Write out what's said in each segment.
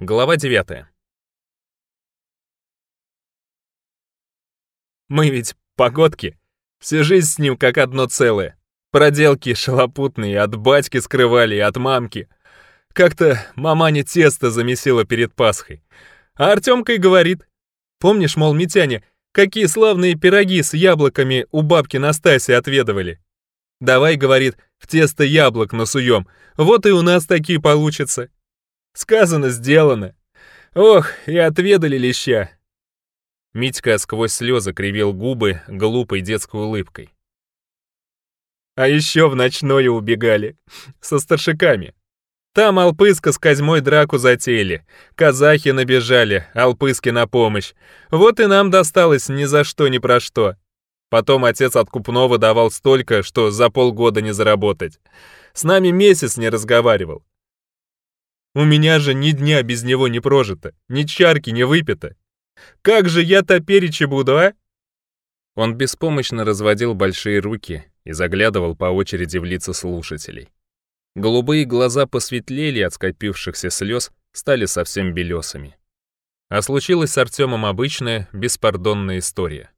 Глава 9. Мы ведь погодки. Всю жизнь с ним как одно целое. Проделки шалопутные от батьки скрывали и от мамки. Как-то маманя тесто замесила перед Пасхой. А Артемка и говорит. Помнишь, мол, Митяне, какие славные пироги с яблоками у бабки Настаси отведывали? Давай, говорит, в тесто яблок насуем. Вот и у нас такие получатся. Сказано, сделано. Ох, и отведали леща. Митька сквозь слезы кривил губы глупой детской улыбкой. А еще в ночное убегали. Со старшиками. Там Алпыска с Козьмой драку затеяли. Казахи набежали, Алпыске на помощь. Вот и нам досталось ни за что, ни про что. Потом отец откупного давал столько, что за полгода не заработать. С нами месяц не разговаривал. У меня же ни дня без него не прожито, ни чарки не выпито. Как же я топеречи буду, а?» Он беспомощно разводил большие руки и заглядывал по очереди в лица слушателей. Голубые глаза посветлели от скопившихся слез, стали совсем белесыми. А случилась с Артемом обычная, беспардонная история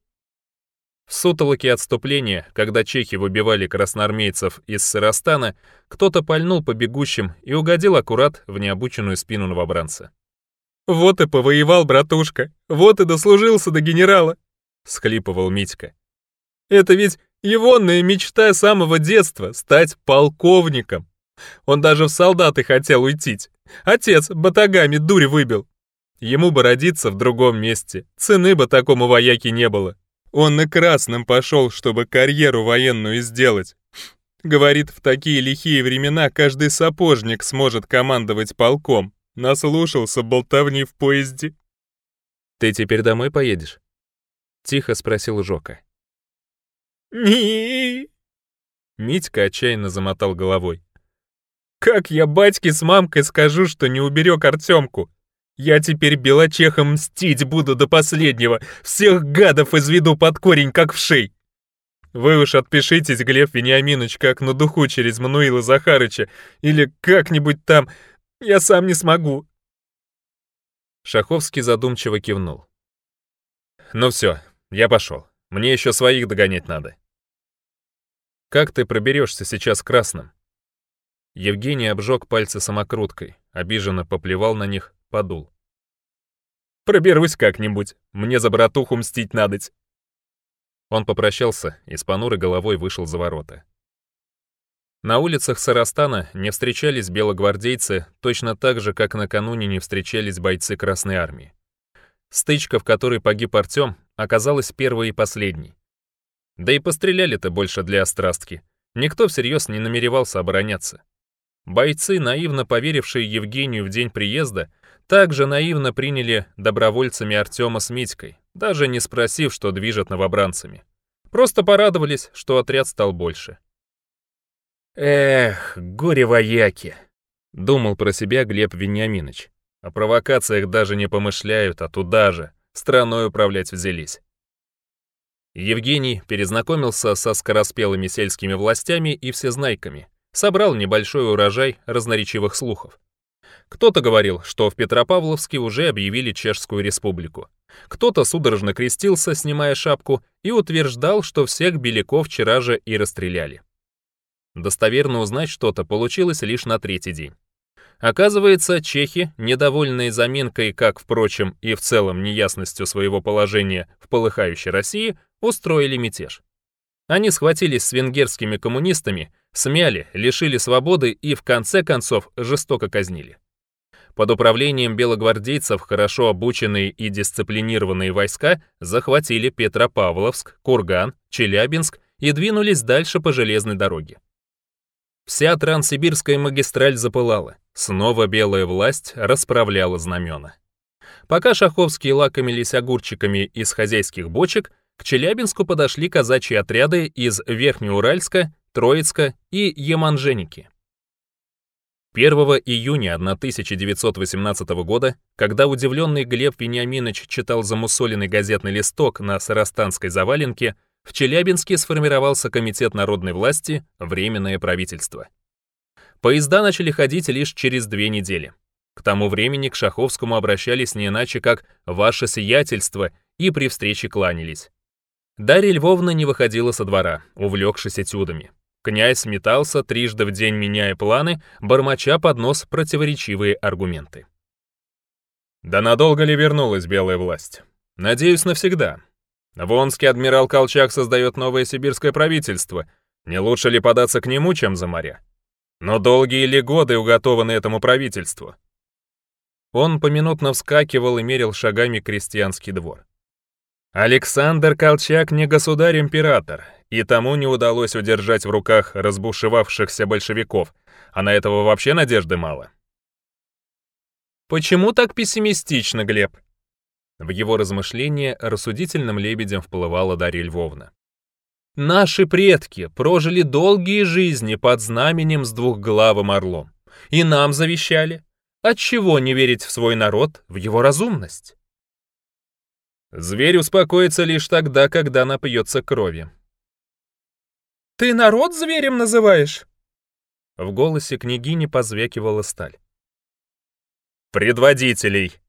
сутолоки отступления, когда чехи выбивали красноармейцев из Сыростана, кто-то пальнул по бегущим и угодил аккурат в необученную спину новобранца. «Вот и повоевал, братушка! Вот и дослужился до генерала!» — схлипывал Митька. «Это ведь егонная мечта самого детства — стать полковником! Он даже в солдаты хотел уйти. Отец батагами дурь выбил. Ему бы родиться в другом месте, цены бы такому вояке не было. Он на красном пошел, чтобы карьеру военную сделать. Говорит, в такие лихие времена каждый сапожник сможет командовать полком. Наслушался болтовни в поезде. «Ты теперь домой поедешь?» — тихо спросил Жока. «Не-и-и!» Митька отчаянно замотал головой. «Как я батьке с мамкой скажу, что не уберег Артемку? Я теперь белочехом мстить буду до последнего. Всех гадов изведу под корень, как вшей. Вы уж отпишитесь, Глеб Вениаминович, как на духу через Мануила Захарыча. Или как-нибудь там. Я сам не смогу. Шаховский задумчиво кивнул. Ну все, я пошел. Мне еще своих догонять надо. Как ты проберешься сейчас красным? Евгений обжег пальцы самокруткой, обиженно поплевал на них, подул. «Проберусь как-нибудь, мне за братуху мстить надоть». Он попрощался и с понурой головой вышел за ворота. На улицах Сарастана не встречались белогвардейцы точно так же, как накануне не встречались бойцы Красной Армии. Стычка, в которой погиб Артём, оказалась первой и последней. Да и постреляли-то больше для острастки. Никто всерьез не намеревался обороняться. Бойцы, наивно поверившие Евгению в день приезда, также наивно приняли добровольцами Артема с Митькой, даже не спросив, что движет новобранцами. Просто порадовались, что отряд стал больше. «Эх, горе-вояки!» — думал про себя Глеб Вениаминович. О провокациях даже не помышляют, а туда же, страной управлять взялись. Евгений перезнакомился со скороспелыми сельскими властями и всезнайками, собрал небольшой урожай разноречивых слухов. Кто-то говорил, что в Петропавловске уже объявили Чешскую республику. Кто-то судорожно крестился, снимая шапку, и утверждал, что всех беляков вчера же и расстреляли. Достоверно узнать что-то получилось лишь на третий день. Оказывается, чехи, недовольные заминкой, как, впрочем, и в целом неясностью своего положения в полыхающей России, устроили мятеж. Они схватились с венгерскими коммунистами, смяли, лишили свободы и, в конце концов, жестоко казнили. Под управлением белогвардейцев хорошо обученные и дисциплинированные войска захватили Петропавловск, Курган, Челябинск и двинулись дальше по железной дороге. Вся Транссибирская магистраль запылала. Снова белая власть расправляла знамена. Пока шаховские лакомились огурчиками из хозяйских бочек, к Челябинску подошли казачьи отряды из Верхнеуральска, Троицка и Яманженики. 1 июня 1918 года, когда удивленный Глеб Вениаминович читал замусоленный газетный листок на Сарастанской заваленке, в Челябинске сформировался Комитет народной власти «Временное правительство». Поезда начали ходить лишь через две недели. К тому времени к Шаховскому обращались не иначе, как «Ваше сиятельство» и при встрече кланялись. Дарья Львовна не выходила со двора, увлекшись этюдами. Князь метался трижды в день, меняя планы, бормоча под нос противоречивые аргументы. Да надолго ли вернулась белая власть? Надеюсь, навсегда. Вонский адмирал Колчак создает новое сибирское правительство. Не лучше ли податься к нему, чем за моря? Но долгие ли годы уготованы этому правительству? Он поминутно вскакивал и мерил шагами крестьянский двор. Александр Колчак не государь-император, и тому не удалось удержать в руках разбушевавшихся большевиков, а на этого вообще надежды мало. Почему так пессимистично, Глеб? В его размышления рассудительным лебедем вплывала Дарья Львовна. Наши предки прожили долгие жизни под знаменем с двухглавым орлом. И нам завещали. Отчего не верить в свой народ, в его разумность? Зверь успокоится лишь тогда, когда напьется крови. «Ты народ зверем называешь?» В голосе княгини позвякивала сталь. «Предводителей!»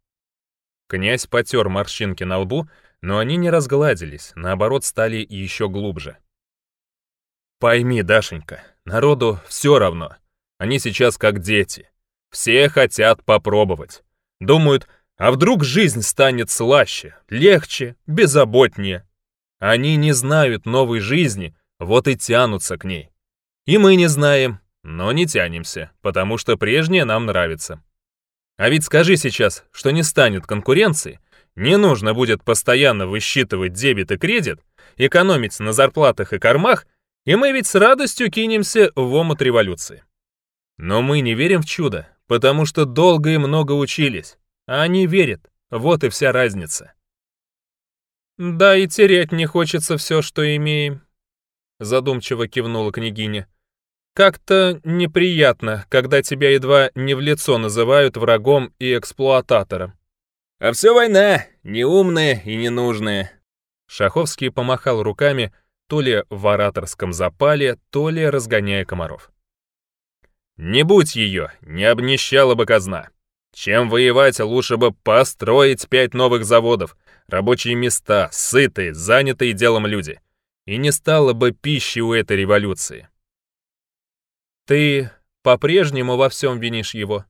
Князь потер морщинки на лбу, но они не разгладились, наоборот, стали еще глубже. «Пойми, Дашенька, народу все равно. Они сейчас как дети. Все хотят попробовать. Думают, а вдруг жизнь станет слаще, легче, беззаботнее? Они не знают новой жизни, вот и тянутся к ней. И мы не знаем, но не тянемся, потому что прежнее нам нравится. А ведь скажи сейчас, что не станет конкуренции, не нужно будет постоянно высчитывать дебет и кредит, экономить на зарплатах и кормах, и мы ведь с радостью кинемся в омут революции. Но мы не верим в чудо, потому что долго и много учились. А Они верят, вот и вся разница. Да, и терять не хочется все, что имеем, задумчиво кивнула княгиня. Как-то неприятно, когда тебя едва не в лицо называют врагом и эксплуататором. А все война, неумная и ненужная. Шаховский помахал руками, то ли в ораторском запале, то ли разгоняя комаров. «Не будь ее, не обнищала бы казна!» Чем воевать, а лучше бы построить пять новых заводов, рабочие места, сытые, занятые делом люди. И не стало бы пищи у этой революции. Ты по-прежнему во всем винишь его.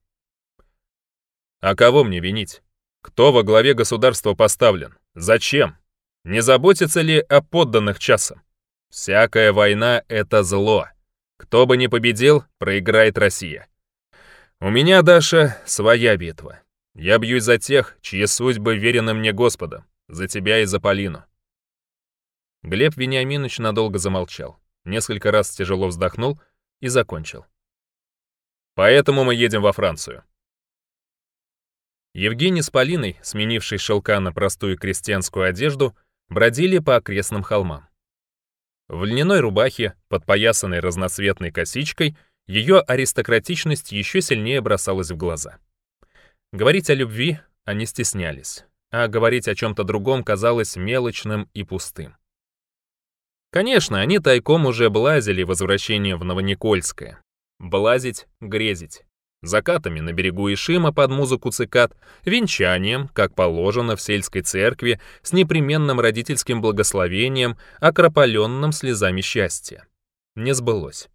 А кого мне винить? Кто во главе государства поставлен? Зачем? Не заботится ли о подданных часом? Всякая война — это зло. Кто бы ни победил, проиграет Россия. У меня, Даша, своя битва. Я бьюсь за тех, чьи судьбы верены мне Господом, за тебя и за Полину. Глеб Вениаминович надолго замолчал, несколько раз тяжело вздохнул и закончил. Поэтому мы едем во Францию. Евгений с Полиной, сменившей шелка на простую крестьянскую одежду, бродили по окрестным холмам. В льняной рубахе, подпоясанной разноцветной косичкой — ее аристократичность еще сильнее бросалась в глаза. Говорить о любви они стеснялись, а говорить о чем-то другом казалось мелочным и пустым. Конечно, они тайком уже блазили возвращение в Новоникольское. Блазить, грезить. Закатами на берегу Ишима под музыку цикад, венчанием, как положено в сельской церкви, с непременным родительским благословением, окропаленным слезами счастья. Не сбылось.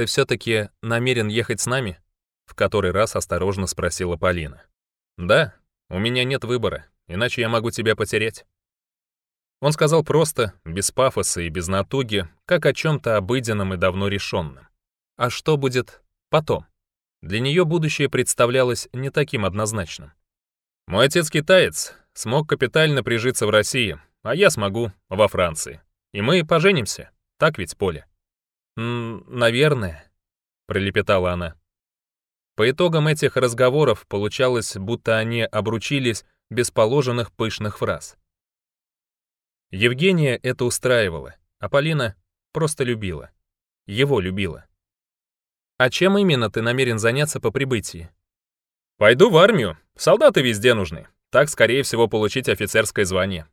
«Ты все-таки намерен ехать с нами?» В который раз осторожно спросила Полина. «Да, у меня нет выбора, иначе я могу тебя потерять». Он сказал просто, без пафоса и без натуги, как о чем-то обыденном и давно решенном. А что будет потом? Для нее будущее представлялось не таким однозначным. «Мой отец китаец, смог капитально прижиться в России, а я смогу во Франции. И мы поженимся, так ведь, Поле?» наверное», — пролепетала она. По итогам этих разговоров получалось, будто они обручились без положенных пышных фраз. Евгения это устраивала, а Полина просто любила. Его любила. «А чем именно ты намерен заняться по прибытии?» «Пойду в армию. Солдаты везде нужны. Так, скорее всего, получить офицерское звание».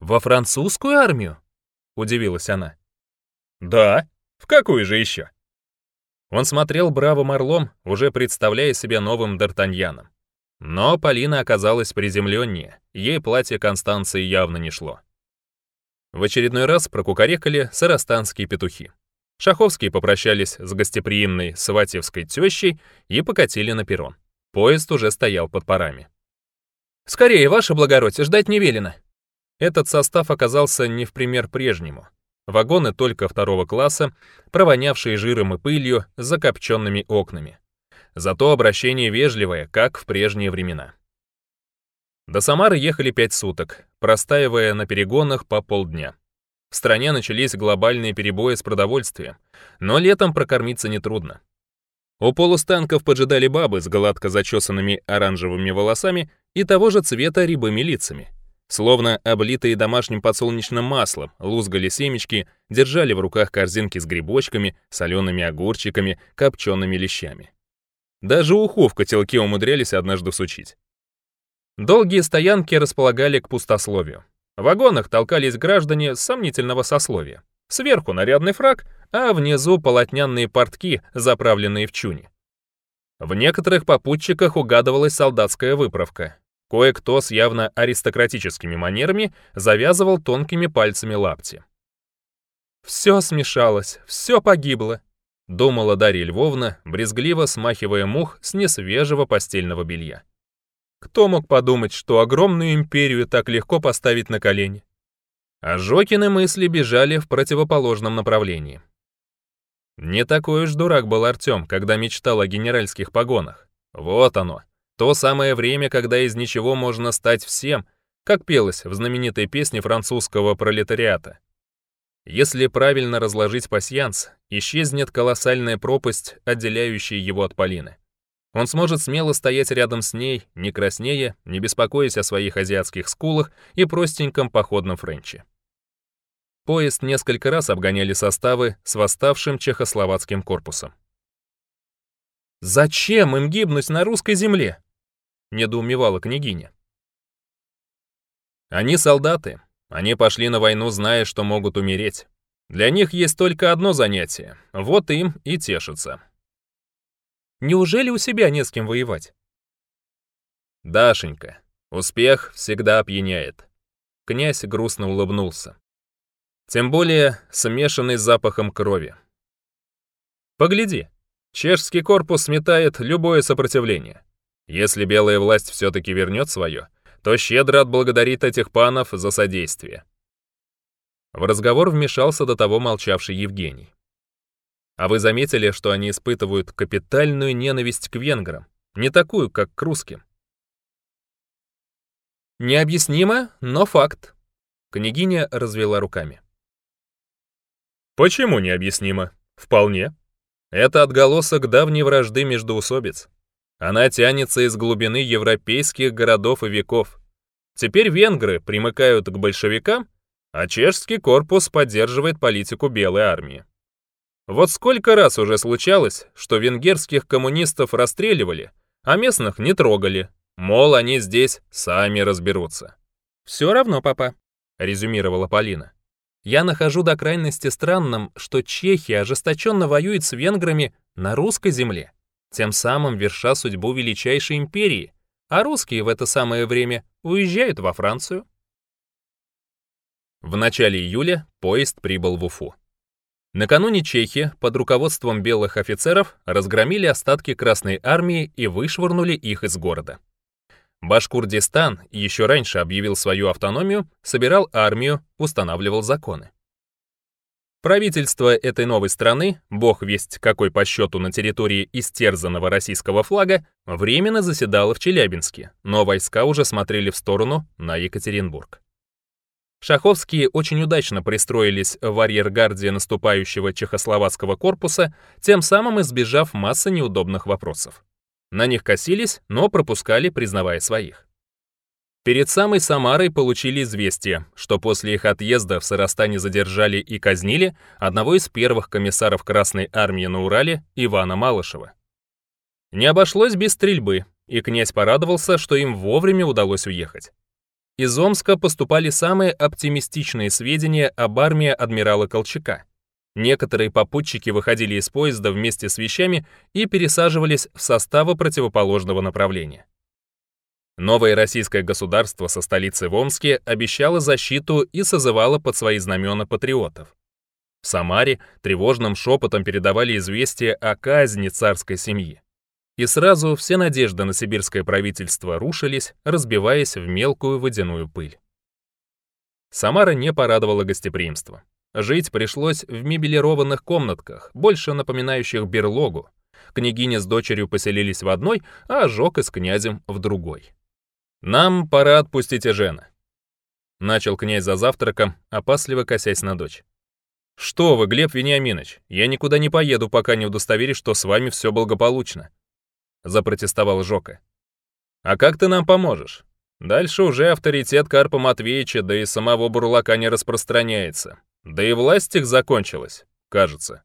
«Во французскую армию?» — удивилась она. «Да», в какую же еще? Он смотрел бравым орлом, уже представляя себя новым Д'Артаньяном. Но Полина оказалась приземленнее, ей платье Констанции явно не шло. В очередной раз прокукарекали сарастанские петухи. Шаховские попрощались с гостеприимной сватевской тещей и покатили на перрон. Поезд уже стоял под парами. «Скорее, ваше благородие, ждать не велено!» Этот состав оказался не в пример прежнему вагоны только второго класса, провонявшие жиром и пылью, закопченными окнами. Зато обращение вежливое, как в прежние времена. До Самары ехали пять суток, простаивая на перегонах по полдня. В стране начались глобальные перебои с продовольствием, но летом прокормиться нетрудно. У полустанков поджидали бабы с гладко зачесанными оранжевыми волосами и того же цвета рябыми лицами. Словно облитые домашним подсолнечным маслом, лузгали семечки, держали в руках корзинки с грибочками, солеными огурчиками, копчеными лещами. Даже уху в котелке умудрялись однажды сучить. Долгие стоянки располагали к пустословию. В вагонах толкались граждане сомнительного сословия. Сверху нарядный фраг, а внизу полотнянные портки, заправленные в чуни. В некоторых попутчиках угадывалась солдатская выправка. Кое-кто с явно аристократическими манерами завязывал тонкими пальцами лапти. «Все смешалось, все погибло», — думала Дарья Львовна, брезгливо смахивая мух с несвежего постельного белья. Кто мог подумать, что огромную империю так легко поставить на колени? А Жокины мысли бежали в противоположном направлении. Не такой уж дурак был Артем, когда мечтал о генеральских погонах. Вот оно, то самое время, когда из ничего можно стать всем, как пелось в знаменитой песне французского пролетариата. Если правильно разложить пасьянс, исчезнет колоссальная пропасть, отделяющая его от Полины. Он сможет смело стоять рядом с ней, не краснея, не беспокоясь о своих азиатских скулах и простеньком походном френче. Поезд несколько раз обгоняли составы с восставшим чехословацким корпусом. «Зачем им гибнуть на русской земле?» — недоумевала княгиня. «Они солдаты. Они пошли на войну, зная, что могут умереть. Для них есть только одно занятие. Вот им и тешится». «Неужели у себя не с кем воевать?» «Дашенька, успех всегда опьяняет». Князь грустно улыбнулся. Тем более смешанный с запахом крови. «Погляди, чешский корпус сметает любое сопротивление. Если белая власть все-таки вернет свое, то щедро отблагодарит этих панов за содействие. В разговор вмешался до того молчавший Евгений. А вы заметили, что они испытывают капитальную ненависть к венграм, не такую, как к русским? Необъяснимо, но факт. Княгиня развела руками. Почему необъяснимо? Вполне. Это отголосок давней вражды между усобиц. Она тянется из глубины европейских городов и веков. Теперь венгры примыкают к большевикам, а чешский корпус поддерживает политику Белой армии. Вот сколько раз уже случалось, что венгерских коммунистов расстреливали, а местных не трогали, мол, они здесь сами разберутся. «Все равно, папа», — резюмировала Полина. «Я нахожу до крайности странным, что Чехия ожесточенно воюет с венграми на русской земле. Тем самым верша судьбу величайшей империи, а русские в это самое время уезжают во Францию. В начале июля поезд прибыл в Уфу. Накануне чехи под руководством белых офицеров разгромили остатки Красной Армии и вышвырнули их из города. Башкурдистан еще раньше объявил свою автономию, собирал армию, устанавливал законы. Правительство этой новой страны, бог весть какой по счету на территории истерзанного российского флага, временно заседало в Челябинске, но войска уже смотрели в сторону на Екатеринбург. Шаховские очень удачно пристроились в арьергарде наступающего чехословацкого корпуса, тем самым избежав массы неудобных вопросов. На них косились, но пропускали, признавая своих. Перед самой Самарой получили известие, что после их отъезда в Сарастане задержали и казнили одного из первых комиссаров Красной Армии на Урале Ивана Малышева. Не обошлось без стрельбы, и князь порадовался, что им вовремя удалось уехать. Из Омска поступали самые оптимистичные сведения об армии адмирала Колчака. Некоторые попутчики выходили из поезда вместе с вещами и пересаживались в составы противоположного направления. Новое российское государство со столицей в Омске обещало защиту и созывало под свои знамена патриотов. В Самаре тревожным шепотом передавали известие о казни царской семьи. И сразу все надежды на сибирское правительство рушились, разбиваясь в мелкую водяную пыль. Самара не порадовала гостеприимство. Жить пришлось в мебелированных комнатках, больше напоминающих берлогу. Княгиня с дочерью поселились в одной, а Жок и с князем в другой. «Нам пора отпустить Эжена», — начал князь за завтраком, а опасливо косясь на дочь. «Что вы, Глеб Вениаминович, я никуда не поеду, пока не удостоверюсь, что с вами все благополучно», — запротестовал Жока. «А как ты нам поможешь? Дальше уже авторитет Карпа Матвеевича, да и самого Бурлака не распространяется. Да и власть их закончилась, кажется».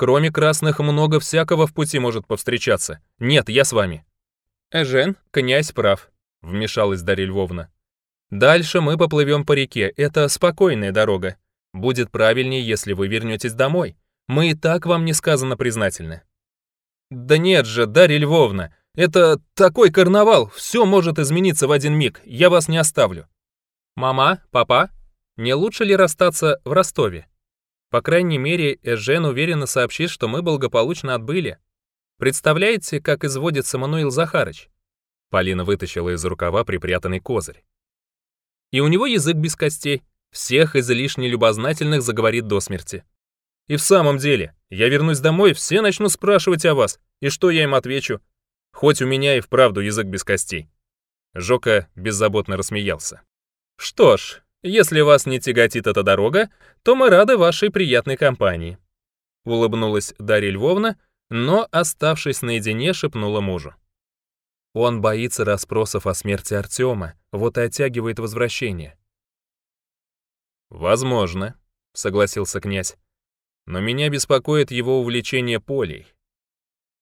Кроме красных много всякого в пути может повстречаться. Нет, я с вами». «Эжен, князь прав. — вмешалась Дарья Львовна. «Дальше мы поплывем по реке, это спокойная дорога. Будет правильнее, если вы вернетесь домой. Мы и так вам несказанно признательны». «Да нет же, Дарья Львовна, это такой карнавал, все может измениться в один миг, я вас не оставлю». «Мама, папа, не лучше ли расстаться в Ростове?» По крайней мере, Эжен уверенно сообщит, что мы благополучно отбыли. Представляете, как изводится Мануил Захарыч? Полина вытащила из рукава припрятанный козырь. И у него язык без костей. Всех излишне любознательных заговорит до смерти. И в самом деле, я вернусь домой, все начну спрашивать о вас, и что я им отвечу? Хоть у меня и вправду язык без костей. Жока беззаботно рассмеялся. Что ж, если вас не тяготит эта дорога, то мы рады вашей приятной компании. Улыбнулась Дарья Львовна, но, оставшись наедине, шепнула мужу. Он боится расспросов о смерти Артема, вот и оттягивает возвращение. «Возможно», — согласился князь. «Но меня беспокоит его увлечение полей».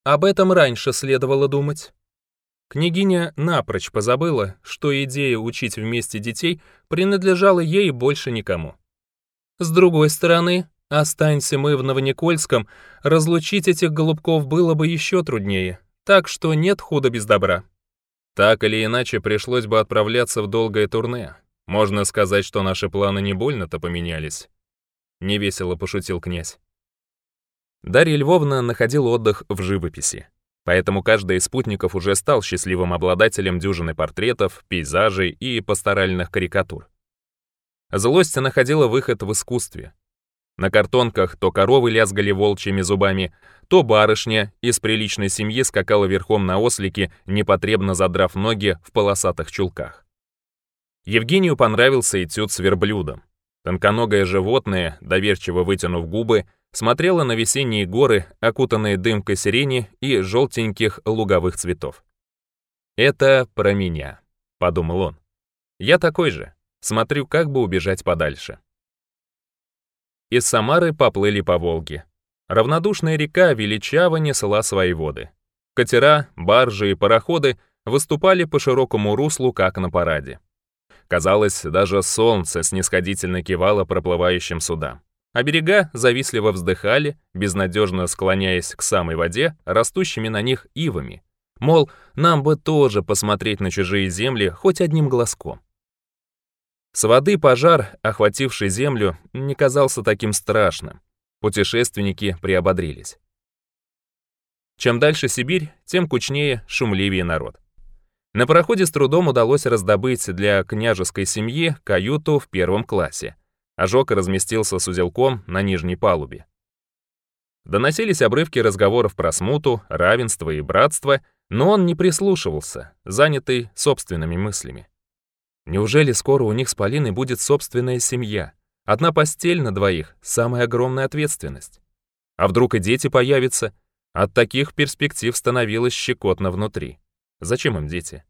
Об этом раньше следовало думать. Княгиня напрочь позабыла, что идея учить вместе детей принадлежала ей больше никому. С другой стороны, останься мы в Новоникольском, разлучить этих голубков было бы еще труднее так что нет худа без добра. Так или иначе, пришлось бы отправляться в долгое турне. Можно сказать, что наши планы не больно-то поменялись. Невесело пошутил князь. Дарья Львовна находила отдых в живописи. Поэтому каждый из спутников уже стал счастливым обладателем дюжины портретов, пейзажей и пасторальных карикатур. Злость находила выход в искусстве, на картонках то коровы лязгали волчьими зубами, то барышня из приличной семьи скакала верхом на ослике, непотребно задрав ноги в полосатых чулках. Евгению понравился этюд с верблюдом. Тонконогое животное, доверчиво вытянув губы, смотрело на весенние горы, окутанные дымкой сирени и желтеньких луговых цветов. «Это про меня», — подумал он. «Я такой же. Смотрю, как бы убежать подальше». Из Самары поплыли по Волге. Равнодушная река величаво несла свои воды. Катера, баржи и пароходы выступали по широкому руслу, как на параде. Казалось, даже солнце снисходительно кивало проплывающим судам. А берега завистливо вздыхали, безнадежно склоняясь к самой воде, растущими на них ивами. Мол, нам бы тоже посмотреть на чужие земли хоть одним глазком. С воды пожар, охвативший землю, не казался таким страшным. Путешественники приободрились. Чем дальше Сибирь, тем кучнее, шумливее народ. На пароходе с трудом удалось раздобыть для княжеской семьи каюту в первом классе. Ожог разместился с узелком на нижней палубе. Доносились обрывки разговоров про смуту, равенство и братство, но он не прислушивался, занятый собственными мыслями. Неужели скоро у них с Полиной будет собственная семья? Одна постель на двоих – самая огромная ответственность. А вдруг и дети появятся? От таких перспектив становилось щекотно внутри. Зачем им дети?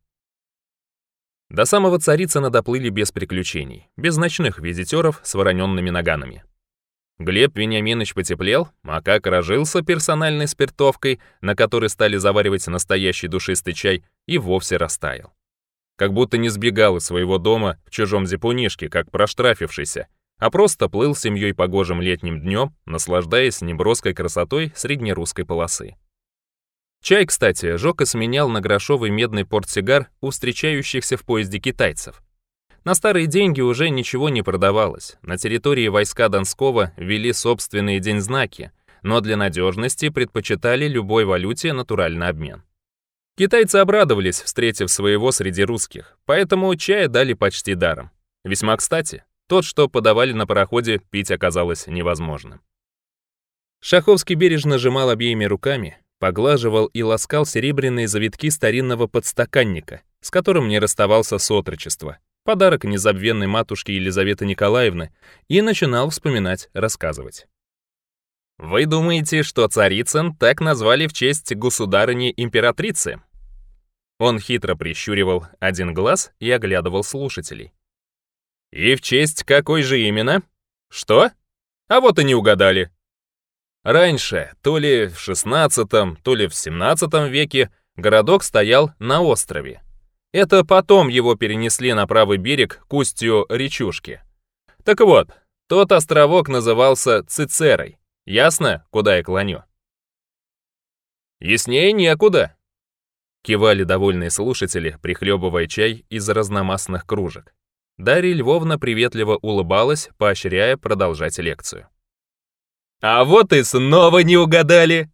До самого Царицына доплыли без приключений, без ночных визитеров с вороненными наганами. Глеб Вениаминович потеплел, а как рожился персональной спиртовкой, на которой стали заваривать настоящий душистый чай, и вовсе растаял как будто не сбегал из своего дома в чужом зипунишке, как проштрафившийся, а просто плыл семьей погожим летним днем, наслаждаясь неброской красотой среднерусской полосы. Чай, кстати, Жока сменял на грошовый медный портсигар у встречающихся в поезде китайцев. На старые деньги уже ничего не продавалось. На территории войска Донского вели собственные деньзнаки, но для надежности предпочитали любой валюте натуральный обмен. Китайцы обрадовались, встретив своего среди русских, поэтому чая дали почти даром. Весьма кстати, тот, что подавали на пароходе, пить оказалось невозможным. Шаховский бережно сжимал обеими руками, поглаживал и ласкал серебряные завитки старинного подстаканника, с которым не расставался с отрочества, подарок незабвенной матушки Елизаветы Николаевны, и начинал вспоминать, рассказывать. «Вы думаете, что Царицын так назвали в честь государыни-императрицы?» Он хитро прищуривал один глаз и оглядывал слушателей. «И в честь какой же именно?» «Что? А вот и не угадали». Раньше, то ли в 16 то ли в 17 веке, городок стоял на острове. Это потом его перенесли на правый берег кустью речушки. Так вот, тот островок назывался Цицерой. Ясно, куда я клоню? Яснее некуда. Кивали довольные слушатели, прихлебывая чай из разномастных кружек. Дарья Львовна приветливо улыбалась, поощряя продолжать лекцию. «А вот и снова не угадали!»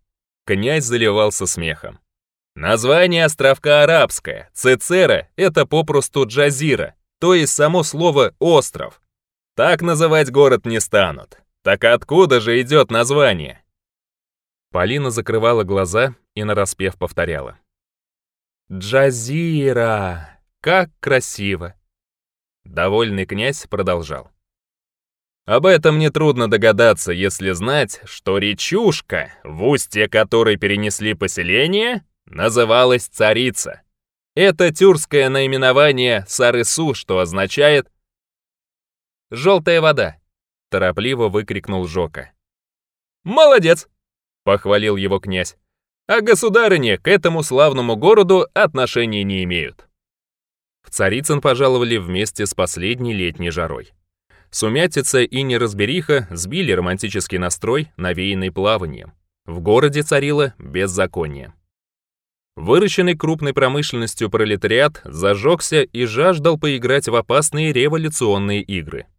Князь заливался смехом. Название островка арабское. Цицера — это попросту джазира, то есть само слово «остров». Так называть город не станут. Так откуда же идет название? Полина закрывала глаза и нараспев повторяла. Джазира! Как красиво!» Довольный князь продолжал. Об этом нетрудно догадаться, если знать, что речушка, в устье которой перенесли поселение, называлась Царица. Это тюркское наименование Сарысу, что означает «желтая вода», — торопливо выкрикнул Жока. «Молодец!» — похвалил его князь а государыне к этому славному городу отношения не имеют. В Царицын пожаловали вместе с последней летней жарой. Сумятица и неразбериха сбили романтический настрой, навеянный плаванием. В городе царило беззаконие. Выращенный крупной промышленностью пролетариат зажегся и жаждал поиграть в опасные революционные игры –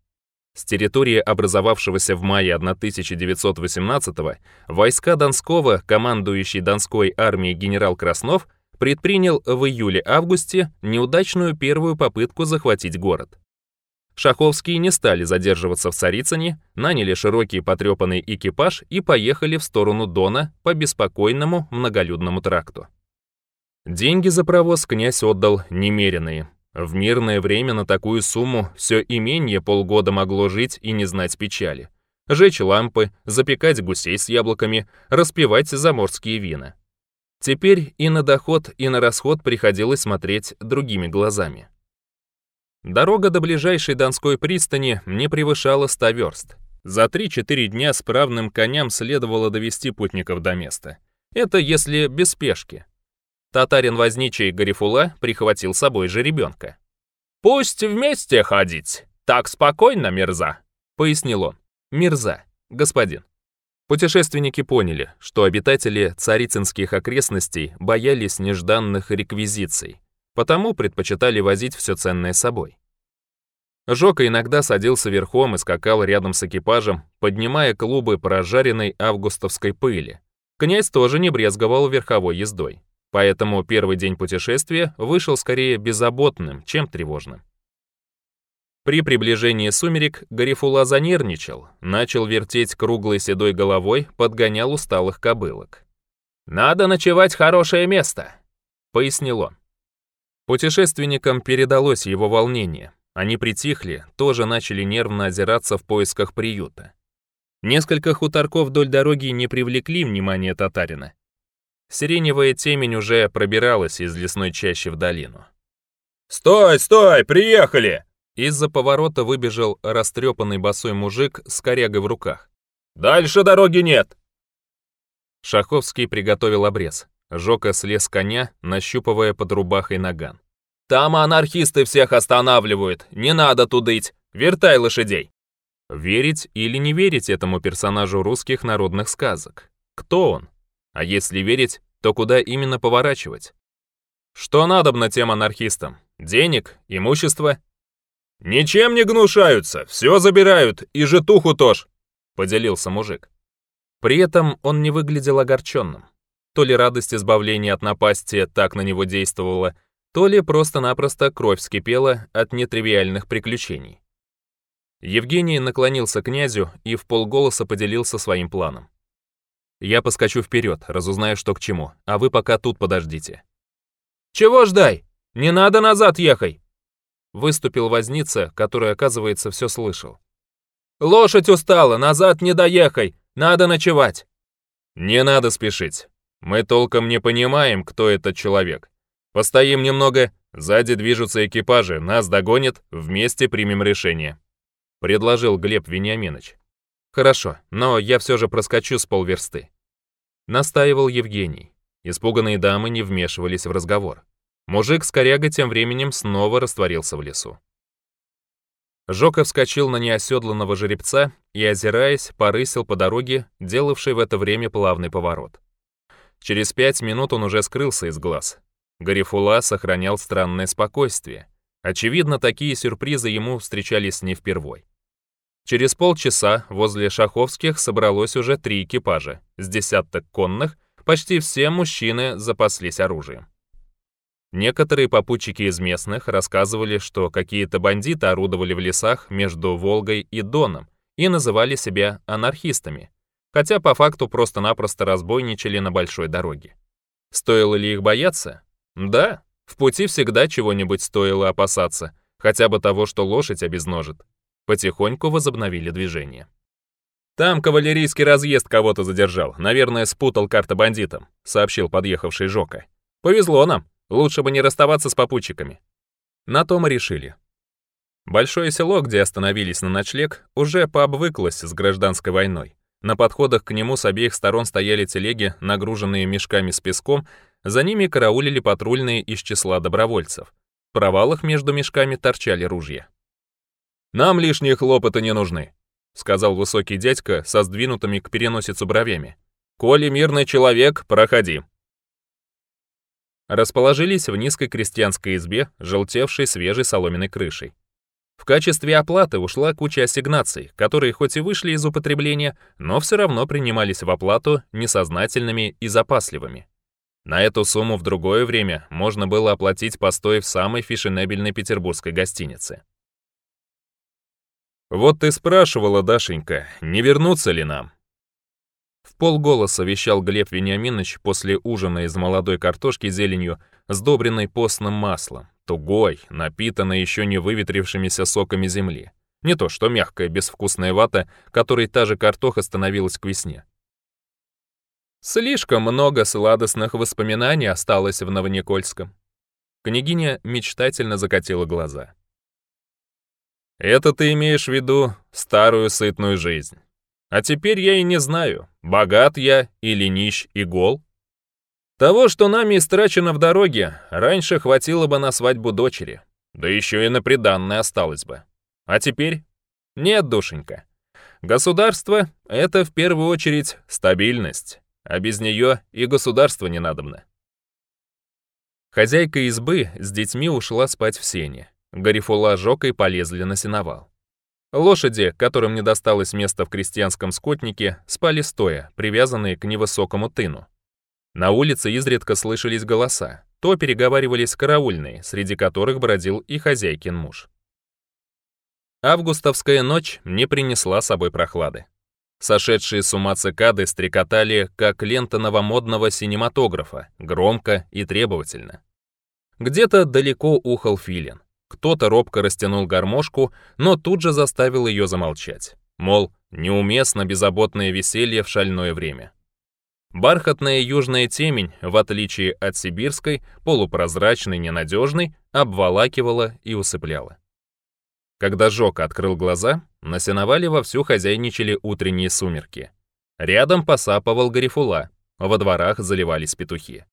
с территории образовавшегося в мае 1918-го войска Донского, командующий Донской армией генерал Краснов, предпринял в июле-августе неудачную первую попытку захватить город. Шаховские не стали задерживаться в Царицыне, наняли широкий потрепанный экипаж и поехали в сторону Дона по беспокойному многолюдному тракту. Деньги за провоз князь отдал немеренные – в мирное время на такую сумму все имение полгода могло жить и не знать печали. Жечь лампы, запекать гусей с яблоками, распивать заморские вина. Теперь и на доход, и на расход приходилось смотреть другими глазами. Дорога до ближайшей Донской пристани не превышала 100 верст. За 3-4 дня справным коням следовало довести путников до места. Это если без спешки. Татарин возничий Гарифула прихватил с собой же ребенка. «Пусть вместе ходить, так спокойно, Мирза», — пояснил он. «Мирза, господин». Путешественники поняли, что обитатели царицинских окрестностей боялись нежданных реквизиций, потому предпочитали возить все ценное с собой. Жока иногда садился верхом и скакал рядом с экипажем, поднимая клубы прожаренной августовской пыли. Князь тоже не брезговал верховой ездой. Поэтому первый день путешествия вышел скорее беззаботным, чем тревожным. При приближении сумерек Гарифула занервничал, начал вертеть круглой седой головой, подгонял усталых кобылок. «Надо ночевать хорошее место», — пояснил он. Путешественникам передалось его волнение. Они притихли, тоже начали нервно озираться в поисках приюта. Несколько хуторков вдоль дороги не привлекли внимания татарина, Сиреневая темень уже пробиралась из лесной чащи в долину. «Стой, стой, приехали!» Из-за поворота выбежал растрепанный босой мужик с корягой в руках. «Дальше дороги нет!» Шаховский приготовил обрез. Жока слез коня, нащупывая под рубахой наган. «Там анархисты всех останавливают, не надо тудыть, вертай лошадей!» Верить или не верить этому персонажу русских народных сказок? Кто он? А если верить, то куда именно поворачивать? Что надобно тем анархистам? Денег? Имущество? «Ничем не гнушаются, все забирают, и житуху тоже», — поделился мужик. При этом он не выглядел огорченным. То ли радость избавления от напасти так на него действовала, то ли просто-напросто кровь вскипела от нетривиальных приключений. Евгений наклонился к князю и в полголоса поделился своим планом. Я поскочу вперед, разузнаю, что к чему, а вы пока тут подождите. «Чего ждай? Не надо назад ехай!» Выступил возница, который, оказывается, все слышал. «Лошадь устала, назад не доехай, надо ночевать!» «Не надо спешить. Мы толком не понимаем, кто этот человек. Постоим немного, сзади движутся экипажи, нас догонят, вместе примем решение», — предложил Глеб Вениаминович. «Хорошо, но я все же проскочу с полверсты. Настаивал Евгений. Испуганные дамы не вмешивались в разговор. Мужик с корягой тем временем снова растворился в лесу. Жока вскочил на неоседланного жеребца и, озираясь, порысил по дороге, делавшей в это время плавный поворот. Через пять минут он уже скрылся из глаз. Гарифула сохранял странное спокойствие. Очевидно, такие сюрпризы ему встречались не впервой. Через полчаса возле Шаховских собралось уже три экипажа, с десяток конных, почти все мужчины запаслись оружием. Некоторые попутчики из местных рассказывали, что какие-то бандиты орудовали в лесах между Волгой и Доном и называли себя анархистами, хотя по факту просто-напросто разбойничали на большой дороге. Стоило ли их бояться? Да, в пути всегда чего-нибудь стоило опасаться, хотя бы того, что лошадь обезножит. Потихоньку возобновили движение. «Там кавалерийский разъезд кого-то задержал. Наверное, спутал карта бандитам», — сообщил подъехавший Жока. «Повезло нам. Лучше бы не расставаться с попутчиками». На том и решили. Большое село, где остановились на ночлег, уже пообвыклось с гражданской войной. На подходах к нему с обеих сторон стояли телеги, нагруженные мешками с песком, за ними караулили патрульные из числа добровольцев. В провалах между мешками торчали ружья. Нам лишние хлопоты не нужны», — сказал высокий дядька со сдвинутыми к переносицу бровями. «Коли мирный человек, проходи». Расположились в низкой крестьянской избе, желтевшей свежей соломенной крышей. В качестве оплаты ушла куча ассигнаций, которые хоть и вышли из употребления, но все равно принимались в оплату несознательными и запасливыми. На эту сумму в другое время можно было оплатить постой в самой фешенебельной петербургской гостинице. «Вот ты спрашивала, Дашенька, не вернуться ли нам?» В полголоса вещал Глеб Вениаминович после ужина из молодой картошки зеленью, сдобренной постным маслом, тугой, напитанной еще не выветрившимися соками земли. Не то что мягкая безвкусная вата, которой та же картоха становилась к весне. Слишком много сладостных воспоминаний осталось в Новоникольском. Княгиня мечтательно закатила глаза. Это ты имеешь в виду старую сытную жизнь. А теперь я и не знаю, богат я или нищ и гол. Того, что нами истрачено в дороге, раньше хватило бы на свадьбу дочери, да еще и на приданное осталось бы. А теперь? Нет, душенька. Государство — это в первую очередь стабильность, а без нее и государство не надобно. Хозяйка избы с детьми ушла спать в сене. Гарифулла Жокой полезли на сеновал. Лошади, которым не досталось места в крестьянском скотнике, спали стоя, привязанные к невысокому тыну. На улице изредка слышались голоса, то переговаривались караульные, среди которых бродил и хозяйкин муж. Августовская ночь не принесла собой прохлады. Сошедшие с ума цикады стрекотали, как лента новомодного синематографа, громко и требовательно. Где-то далеко ухал филин. Кто-то робко растянул гармошку, но тут же заставил ее замолчать. Мол, неуместно беззаботное веселье в шальное время. Бархатная южная темень, в отличие от сибирской, полупрозрачной, ненадежной, обволакивала и усыпляла. Когда Жок открыл глаза, на сеновале вовсю хозяйничали утренние сумерки. Рядом посапывал Гарифула, во дворах заливались петухи.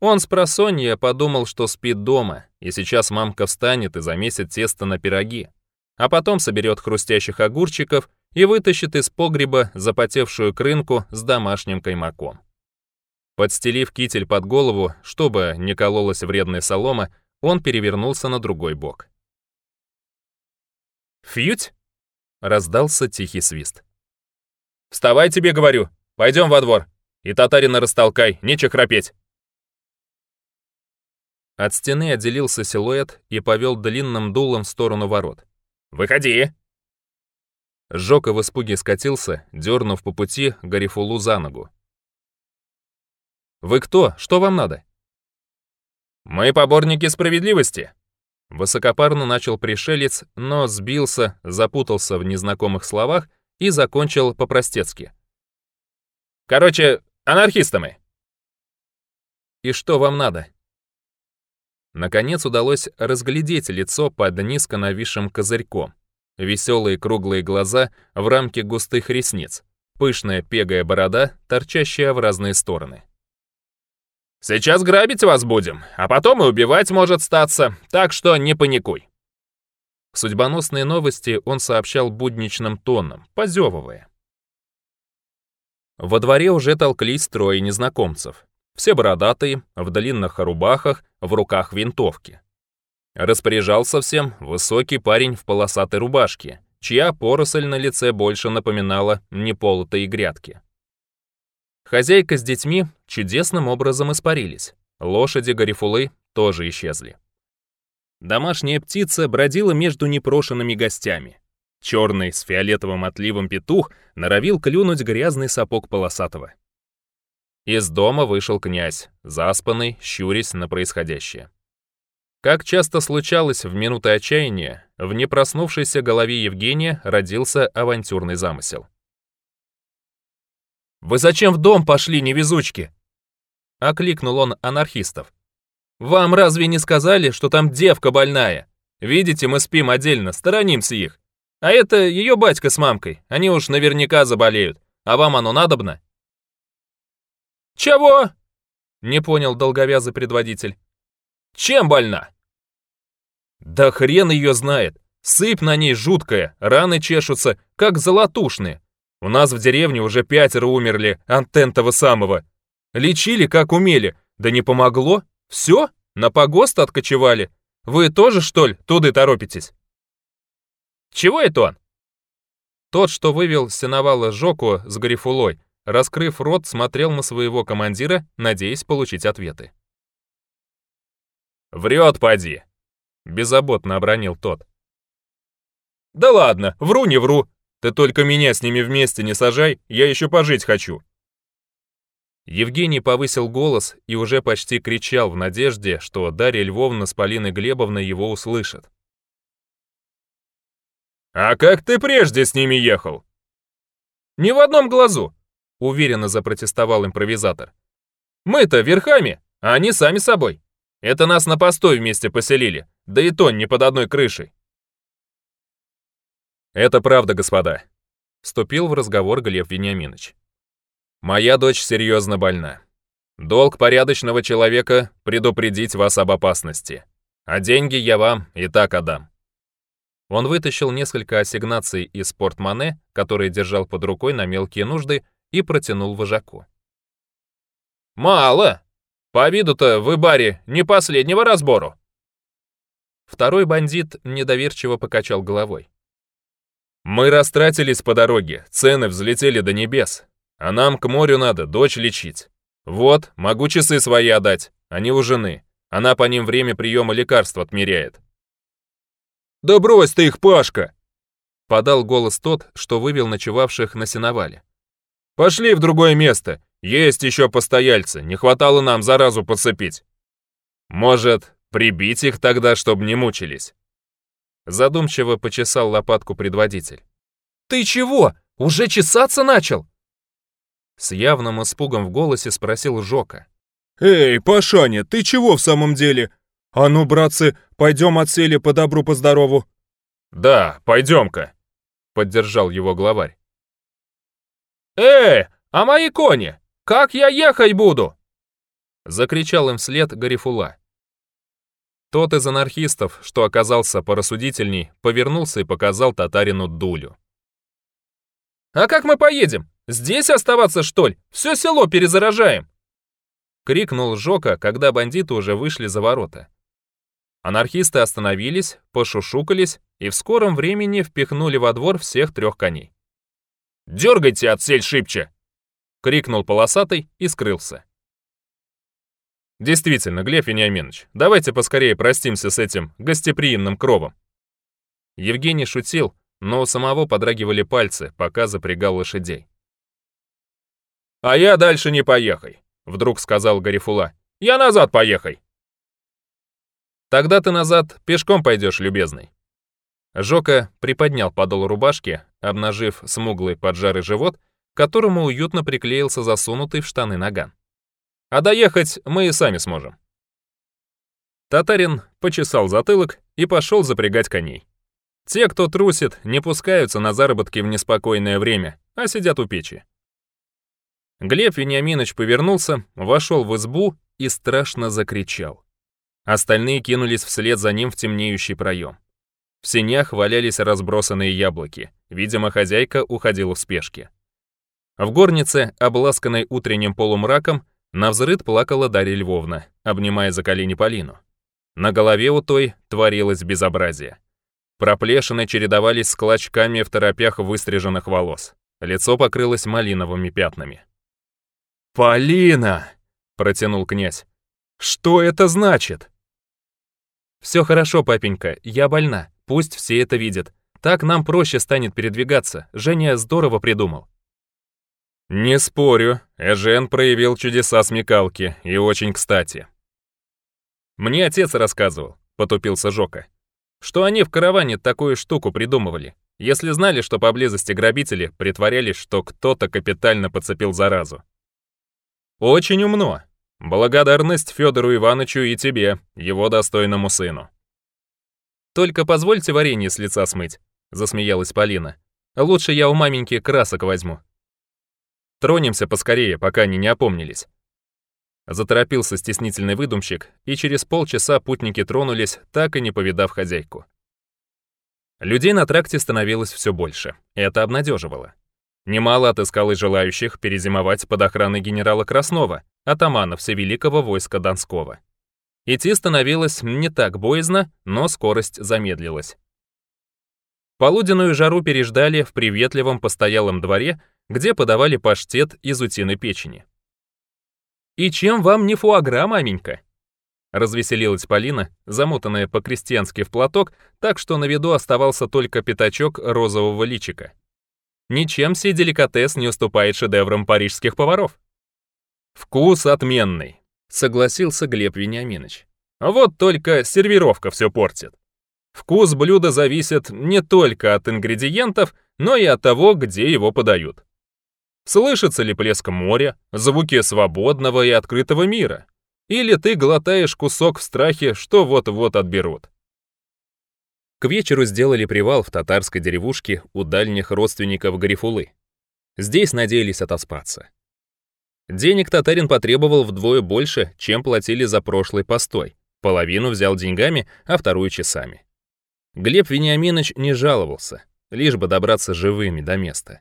Он с просонья подумал, что спит дома, и сейчас мамка встанет и замесит тесто на пироги, а потом соберет хрустящих огурчиков и вытащит из погреба запотевшую крынку с домашним каймаком. Подстелив китель под голову, чтобы не кололась вредная солома, он перевернулся на другой бок. «Фьють!» — раздался тихий свист. «Вставай, тебе говорю! Пойдем во двор! И татарина растолкай, нече храпеть!» От стены отделился силуэт и повел длинным дулом в сторону ворот. «Выходи!» Жока в испуге скатился, дернув по пути Гарифулу за ногу. «Вы кто? Что вам надо?» «Мы поборники справедливости!» Высокопарно начал пришелец, но сбился, запутался в незнакомых словах и закончил по-простецки. «Короче, анархистами. «И что вам надо?» Наконец удалось разглядеть лицо под низко нависшим козырьком. Веселые круглые глаза в рамке густых ресниц, пышная пегая борода, торчащая в разные стороны. «Сейчас грабить вас будем, а потом и убивать может статься, так что не паникуй». Судьбоносные новости он сообщал будничным тоном, позевывая. Во дворе уже толклись трое незнакомцев все бородатые, в длинных рубахах, в руках винтовки. Распоряжался всем высокий парень в полосатой рубашке, чья поросль на лице больше напоминала неполотые грядки. Хозяйка с детьми чудесным образом испарились, лошади Гарифулы тоже исчезли. Домашняя птица бродила между непрошенными гостями. Черный с фиолетовым отливом петух норовил клюнуть грязный сапог полосатого. Из дома вышел князь, заспанный, щурясь на происходящее. Как часто случалось в минуты отчаяния, в непроснувшейся голове Евгения родился авантюрный замысел. «Вы зачем в дом пошли, невезучки?» — окликнул он анархистов. «Вам разве не сказали, что там девка больная? Видите, мы спим отдельно, сторонимся их. А это ее батька с мамкой, они уж наверняка заболеют. А вам оно надобно?» «Чего?» — не понял долговязый предводитель. «Чем больна?» «Да хрен ее знает. Сыпь на ней жуткая, раны чешутся, как золотушные. У нас в деревне уже пятеро умерли от этого самого. Лечили, как умели, да не помогло. Все, на погост откочевали. Вы тоже, что ли, туды торопитесь?» «Чего это он?» Тот, что вывел сеновала Жоку с Грифулой, Раскрыв рот, смотрел на своего командира, надеясь получить ответы. «Врет, поди!» — беззаботно обронил тот. «Да ладно, вру не вру. Ты только меня с ними вместе не сажай, я еще пожить хочу». Евгений повысил голос и уже почти кричал в надежде, что Дарья Львовна с Полиной Глебовной его услышат. «А как ты прежде с ними ехал?» «Ни в одном глазу. — уверенно запротестовал импровизатор. «Мы-то верхами, а они сами собой. Это нас на постой вместе поселили, да и то не под одной крышей». «Это правда, господа», — вступил в разговор Глеб Вениаминович. «Моя дочь серьезно больна. Долг порядочного человека — предупредить вас об опасности. А деньги я вам и так отдам». Он вытащил несколько ассигнаций из портмоне, которые держал под рукой на мелкие нужды, и протянул вожаку. «Мало! По виду-то вы, баре не последнего разбору!» Второй бандит недоверчиво покачал головой. «Мы растратились по дороге, цены взлетели до небес. А нам к морю надо дочь лечить. Вот, могу часы свои отдать, они у жены. Она по ним время приема лекарств отмеряет». «Да брось ты их, Пашка!» Подал голос тот, что вывел ночевавших на сеновале. Пошли в другое место. Есть еще постояльцы. Не хватало нам заразу подцепить. Может, прибить их тогда, чтобы не мучились?» Задумчиво почесал лопатку предводитель. «Ты чего? Уже чесаться начал?» С явным испугом в голосе спросил Жока. «Эй, Пашаня, ты чего в самом деле? А ну, братцы, пойдем отсели по добру, по здорову». «Да, пойдем-ка», — поддержал его главарь. «Э, а мои кони! Как я ехать буду?» Закричал им вслед Гарифула. Тот из анархистов, что оказался порассудительней, повернулся и показал татарину дулю. «А как мы поедем? Здесь оставаться, что ли? Все село перезаражаем!» Крикнул Жока, когда бандиты уже вышли за ворота. Анархисты остановились, пошушукались и в скором времени впихнули во двор всех трех коней. Дергайте, отсель шибче!» — крикнул полосатый и скрылся. «Действительно, Глеб Вениаминович, давайте поскорее простимся с этим гостеприимным кровом». Евгений шутил, но у самого подрагивали пальцы, пока запрягал лошадей. «А я дальше не поехай», — вдруг сказал Гарифула. «Я назад поехай». «Тогда ты назад пешком пойдешь, любезный». Жока приподнял подол рубашки, обнажив смуглый поджарый живот, к которому уютно приклеился засунутый в штаны наган. «А доехать мы и сами сможем». Татарин почесал затылок и пошел запрягать коней. Те, кто трусит, не пускаются на заработки в неспокойное время, а сидят у печи. Глеб Вениаминович повернулся, вошел в избу и страшно закричал. Остальные кинулись вслед за ним в темнеющий проем. В сенях валялись разбросанные яблоки. Видимо, хозяйка уходила в спешке. В горнице, обласканной утренним полумраком, на навзрыд плакала Дарья Львовна, обнимая за колени Полину. На голове у той творилось безобразие. Проплешины чередовались с клочками в торопях выстриженных волос. Лицо покрылось малиновыми пятнами. «Полина!» — протянул князь. «Что это значит?» «Все хорошо, папенька, я больна», Пусть все это видят. Так нам проще станет передвигаться. Женя здорово придумал. Не спорю, Эжен проявил чудеса смекалки, и очень кстати. Мне отец рассказывал, потупился Жока, что они в караване такую штуку придумывали. Если знали, что поблизости грабители, притворялись, что кто-то капитально подцепил заразу. Очень умно. Благодарность Федору Ивановичу и тебе, его достойному сыну. Только позвольте варенье с лица смыть», — засмеялась Полина. А «Лучше я у маменьки красок возьму». «Тронемся поскорее, пока они не опомнились». Заторопился стеснительный выдумщик, и через полчаса путники тронулись, так и не повидав хозяйку. Людей на тракте становилось все больше. Это обнадеживало. Немало отыскалось желающих перезимовать под охраной генерала Краснова, атамана Всевеликого войска Донского. Идти становилось не так боязно, но скорость замедлилась. Полуденную жару переждали в приветливом постоялом дворе, где подавали паштет из утиной печени. «И чем вам не фуагра, маменька?» Развеселилась Полина, замотанная по-крестьянски в платок, так что на виду оставался только пятачок розового личика. Ничем сей деликатес не уступает шедеврам парижских поваров. Вкус отменный, согласился Глеб Вениаминович. Вот только сервировка все портит. Вкус блюда зависит не только от ингредиентов, но и от того, где его подают. Слышится ли плеск моря, звуки свободного и открытого мира? Или ты глотаешь кусок в страхе, что вот-вот отберут? К вечеру сделали привал в татарской деревушке у дальних родственников Гарифулы. Здесь надеялись отоспаться. Денег татарин потребовал вдвое больше, чем платили за прошлый постой. Половину взял деньгами, а вторую часами. Глеб Вениаминович не жаловался, лишь бы добраться живыми до места.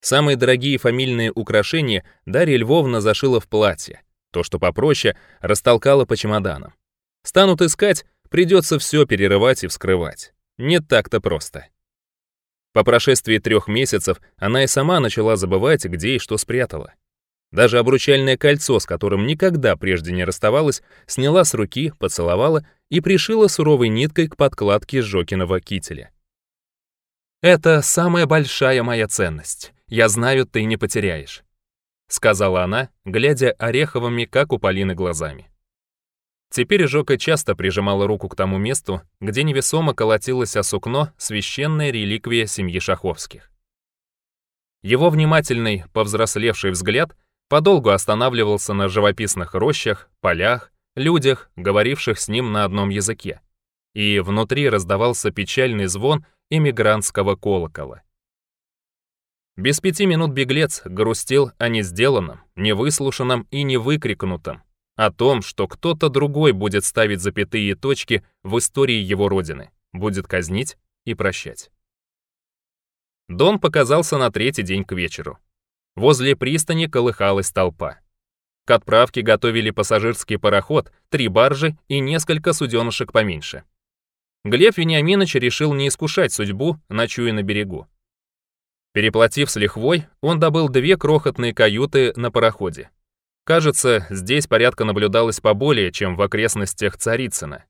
Самые дорогие фамильные украшения Дарья Львовна зашила в платье. То, что попроще, растолкала по чемоданам. Станут искать, придется все перерывать и вскрывать. Не так-то просто. По прошествии трех месяцев она и сама начала забывать, где и что спрятала. Даже обручальное кольцо, с которым никогда прежде не расставалась, сняла с руки, поцеловала и пришила суровой ниткой к подкладке Жокиного кителя. «Это самая большая моя ценность. Я знаю, ты не потеряешь», — сказала она, глядя ореховыми, как у Полины, глазами. Теперь Жока часто прижимала руку к тому месту, где невесомо колотилось о сукно священная реликвия семьи Шаховских. Его внимательный, повзрослевший взгляд — подолгу останавливался на живописных рощах, полях, людях, говоривших с ним на одном языке. И внутри раздавался печальный звон эмигрантского колокола. Без пяти минут беглец грустил о несделанном, невыслушанном и невыкрикнутом, о том, что кто-то другой будет ставить запятые и точки в истории его родины, будет казнить и прощать. Дон показался на третий день к вечеру, Возле пристани колыхалась толпа. К отправке готовили пассажирский пароход, три баржи и несколько суденышек поменьше. Глеб Вениаминович решил не искушать судьбу, ночуя на берегу. Переплатив с лихвой, он добыл две крохотные каюты на пароходе. Кажется, здесь порядка наблюдалось поболее, чем в окрестностях Царицына.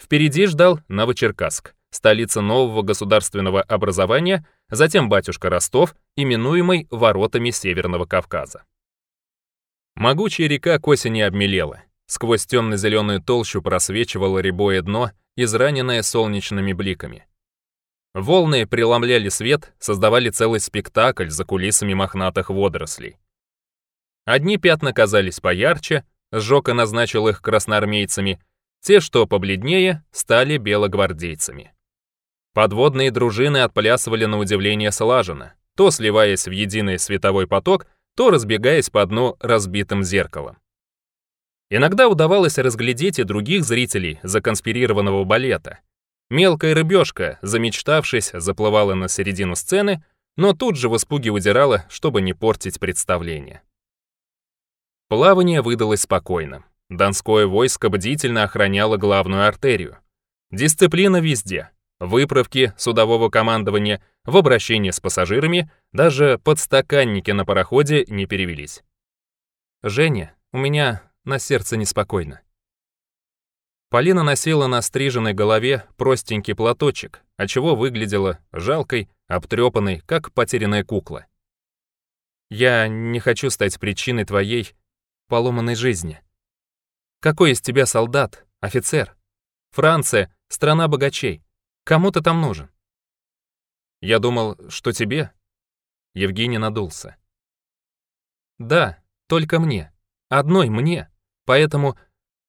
Впереди ждал Новочеркасск столица нового государственного образования, затем батюшка Ростов, именуемый воротами Северного Кавказа. Могучая река к осени обмелела. Сквозь темно-зеленую толщу просвечивало рябое дно, израненное солнечными бликами. Волны преломляли свет, создавали целый спектакль за кулисами мохнатых водорослей. Одни пятна казались поярче, Жока назначил их красноармейцами, те, что побледнее, стали белогвардейцами. Подводные дружины отплясывали на удивление слаженно, то сливаясь в единый световой поток, то разбегаясь по дну разбитым зеркалом. Иногда удавалось разглядеть и других зрителей законспирированного балета. Мелкая рыбешка, замечтавшись, заплывала на середину сцены, но тут же в испуге удирала, чтобы не портить представление. Плавание выдалось спокойным. Донское войско бдительно охраняло главную артерию. Дисциплина везде — выправки судового командования, в обращении с пассажирами, даже подстаканники на пароходе не перевелись. «Женя, у меня на сердце неспокойно». Полина носила на стриженной голове простенький платочек, отчего выглядела жалкой, обтрепанной, как потерянная кукла. «Я не хочу стать причиной твоей поломанной жизни. Какой из тебя солдат, офицер? Франция — страна богачей. Кому ты там нужен? Я думал, что тебе? Евгений надулся. Да, только мне. Одной мне. Поэтому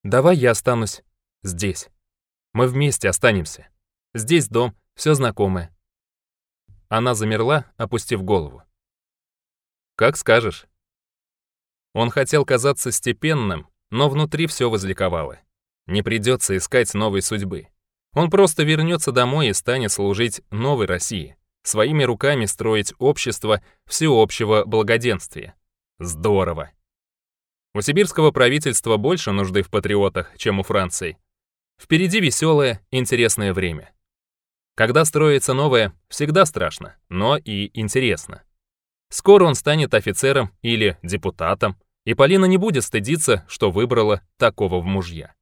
давай я останусь здесь. Мы вместе останемся. Здесь дом, все знакомое. Она замерла, опустив голову. Как скажешь. Он хотел казаться степенным, но внутри все возликовало. Не придется искать новой судьбы. Он просто вернется домой и станет служить новой России, своими руками строить общество всеобщего благоденствия. Здорово! У сибирского правительства больше нужды в патриотах, чем у Франции. Впереди веселое, интересное время. Когда строится новое, всегда страшно, но и интересно. Скоро он станет офицером или депутатом, и Полина не будет стыдиться, что выбрала такого в мужья.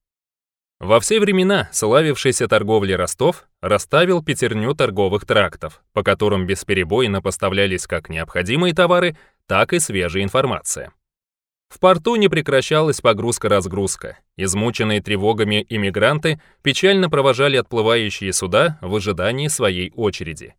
Во все времена славившийся торговлей Ростов расставил пятерню торговых трактов, по которым бесперебойно поставлялись как необходимые товары, так и свежая информация. В порту не прекращалась погрузка-разгрузка. Измученные тревогами иммигранты печально провожали отплывающие суда в ожидании своей очереди.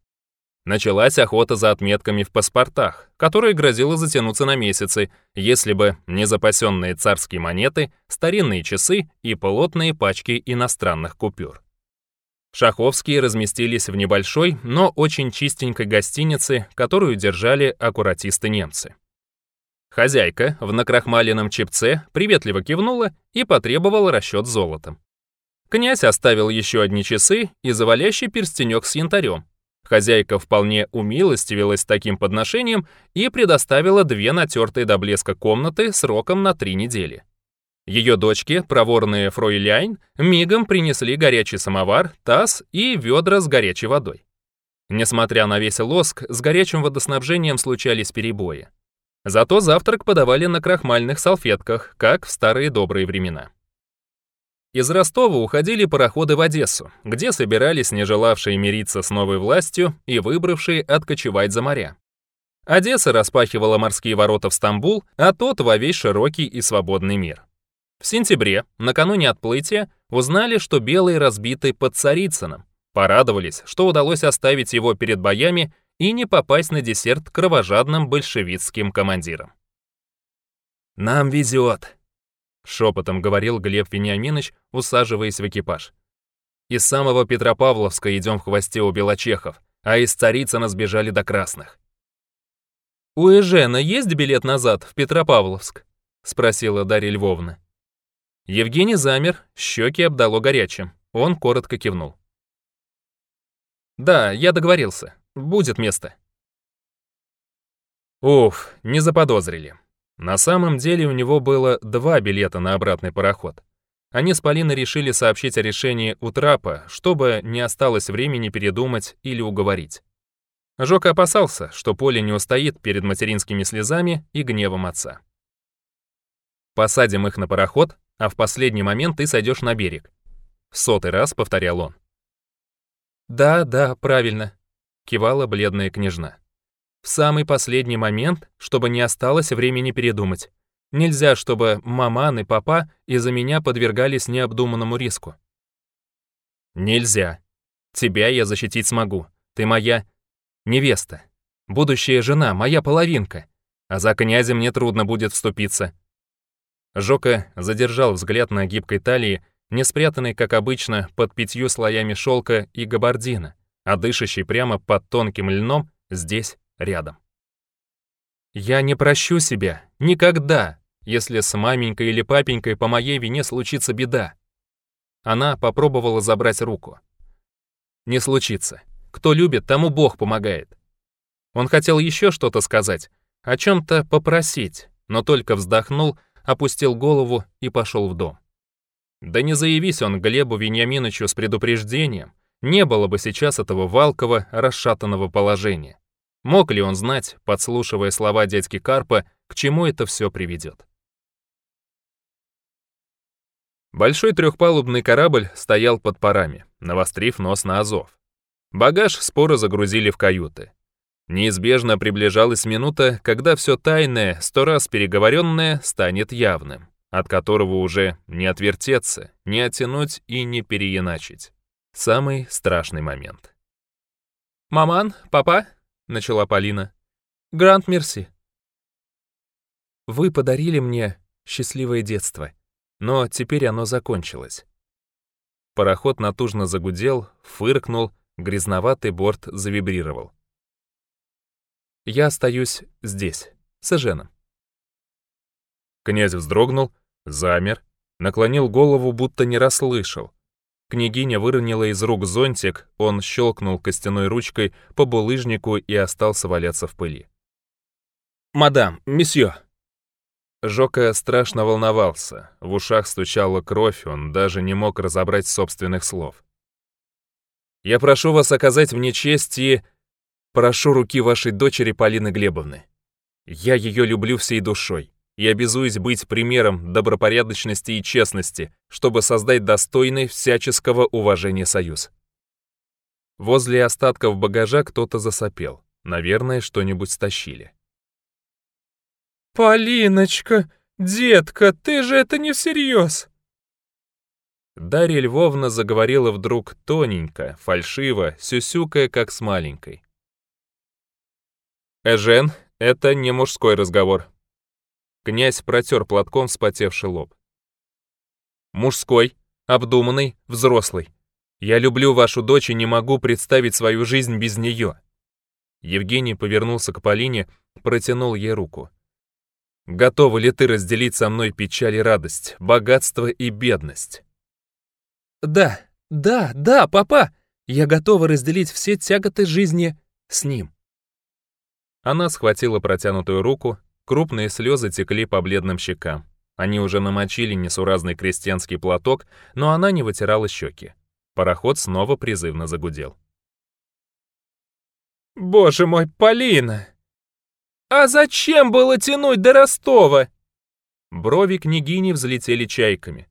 Началась охота за отметками в паспортах, которая грозила затянуться на месяцы, если бы не запасенные царские монеты, старинные часы и плотные пачки иностранных купюр. Шаховские разместились в небольшой, но очень чистенькой гостинице, которую держали аккуратисты-немцы. Хозяйка в накрахмаленном чепце приветливо кивнула и потребовала расчет золотом. Князь оставил еще одни часы и завалящий перстенек с янтарем, Хозяйка вполне умилостивилась таким подношением и предоставила две натертые до блеска комнаты сроком на три недели. Ее дочки, проворные фройляйн, мигом принесли горячий самовар, таз и ведра с горячей водой. Несмотря на весь лоск, с горячим водоснабжением случались перебои. Зато завтрак подавали на крахмальных салфетках, как в старые добрые времена. Из Ростова уходили пароходы в Одессу, где собирались не желавшие мириться с новой властью и выбравшие откочевать за моря. Одесса распахивала морские ворота в Стамбул, а тот во весь широкий и свободный мир. В сентябре, накануне отплытия, узнали, что белые разбиты под Царицыным. Порадовались, что удалось оставить его перед боями и не попасть на десерт кровожадным большевистским командирам. «Нам везет», шепотом говорил Глеб Вениаминович, усаживаясь в экипаж. Из самого Петропавловска идем в хвосте у белочехов, а из Царицына сбежали до красных. «У Эжена есть билет назад, в Петропавловск?» — спросила Дарья Львовна. Евгений замер, щеки обдало горячим. Он коротко кивнул. «Да, я договорился. Будет место». «Уф, не заподозрили», на самом деле у него было два билета на обратный пароход. Они с Полиной решили сообщить о решении у трапа, чтобы не осталось времени передумать или уговорить. Жок опасался, что Поле не устоит перед материнскими слезами и гневом отца. «Посадим их на пароход, а в последний момент ты сойдешь на берег», — в сотый раз повторял он. «Да, да, правильно», — кивала бледная княжна в самый последний момент, чтобы не осталось времени передумать. Нельзя, чтобы маман и папа из-за меня подвергались необдуманному риску. Нельзя. Тебя я защитить смогу. Ты моя невеста. Будущая жена, моя половинка. А за князя мне трудно будет вступиться. Жока задержал взгляд на гибкой талии, не спрятанной, как обычно, под пятью слоями шелка и габардина, а дышащей прямо под тонким льном здесь рядом. Я не прощу себя никогда, если с маменькой или папенькой по моей вине случится беда. Она попробовала забрать руку. Не случится. Кто любит, тому Бог помогает. Он хотел еще что-то сказать, о чем-то попросить, но только вздохнул, опустил голову и пошел в дом. Да не заявись он Глебу Вениаминовичу с предупреждением, не было бы сейчас этого валкого, расшатанного положения. Мог ли он знать, подслушивая слова дядьки Карпа, к чему это все приведет? Большой трехпалубный корабль стоял под парами, навострив нос на Азов. Багаж споро загрузили в каюты. Неизбежно приближалась минута, когда все тайное, сто раз переговоренное, станет явным, от которого уже не отвертеться, не оттянуть и не переиначить. Самый страшный момент. «Маман, папа, начала Полина. Грант Мерси. Вы подарили мне счастливое детство, но теперь оно закончилось. Пароход натужно загудел, фыркнул, грязноватый борт завибрировал. Я остаюсь здесь, с Эженом. Князь вздрогнул, замер, наклонил голову, будто не расслышал, Княгиня выронила из рук зонтик, он щелкнул костяной ручкой по булыжнику и остался валяться в пыли. «Мадам, месье!» Жока страшно волновался, в ушах стучала кровь, он даже не мог разобрать собственных слов. «Я прошу вас оказать мне честь и... прошу руки вашей дочери Полины Глебовны. Я ее люблю всей душой. Я обязуюсь быть примером добропорядочности и честности, чтобы создать достойный всяческого уважения союз. Возле остатков багажа кто-то засопел. Наверное, что-нибудь стащили. «Полиночка, детка, ты же это не всерьез!» Дарья Львовна заговорила вдруг тоненько, фальшиво, сюсюкая, как с маленькой. «Эжен, это не мужской разговор», Князь протер платком вспотевший лоб. «Мужской, обдуманный, взрослый. Я люблю вашу дочь и не могу представить свою жизнь без нее». Евгений повернулся к Полине, протянул ей руку. «Готова ли ты разделить со мной печаль и радость, богатство и бедность?» «Да, да, да, папа! Я готова разделить все тяготы жизни с ним!» Она схватила протянутую руку, Крупные слезы текли по бледным щекам. Они уже намочили несуразный крестьянский платок, но она не вытирала щеки. Пароход снова призывно загудел. «Боже мой, Полина! А зачем было тянуть до Ростова?» Брови княгини взлетели чайками.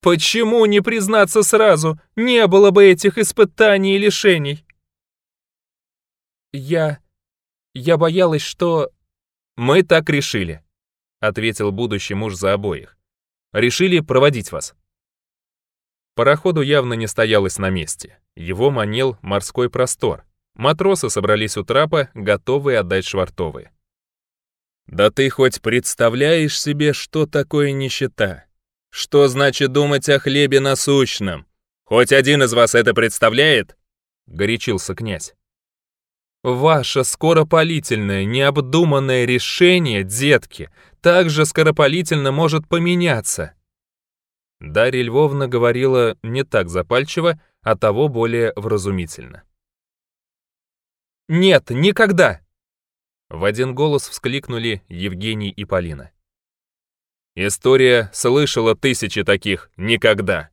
«Почему не признаться сразу? Не было бы этих испытаний и лишений!» «Я... я боялась, что «Мы так решили», — ответил будущий муж за обоих. «Решили проводить вас». Пароходу явно не стоялось на месте. Его манил морской простор. Матросы собрались у трапа, готовые отдать швартовые. «Да ты хоть представляешь себе, что такое нищета? Что значит думать о хлебе насущном? Хоть один из вас это представляет?» — горячился князь. Ваше скоропалительное, необдуманное решение, детки, также скоропалительно может поменяться. Дарья Львовна говорила не так запальчиво, а того более вразумительно. «Нет, никогда!» В один голос вскликнули Евгений и Полина. «История слышала тысячи таких «никогда!»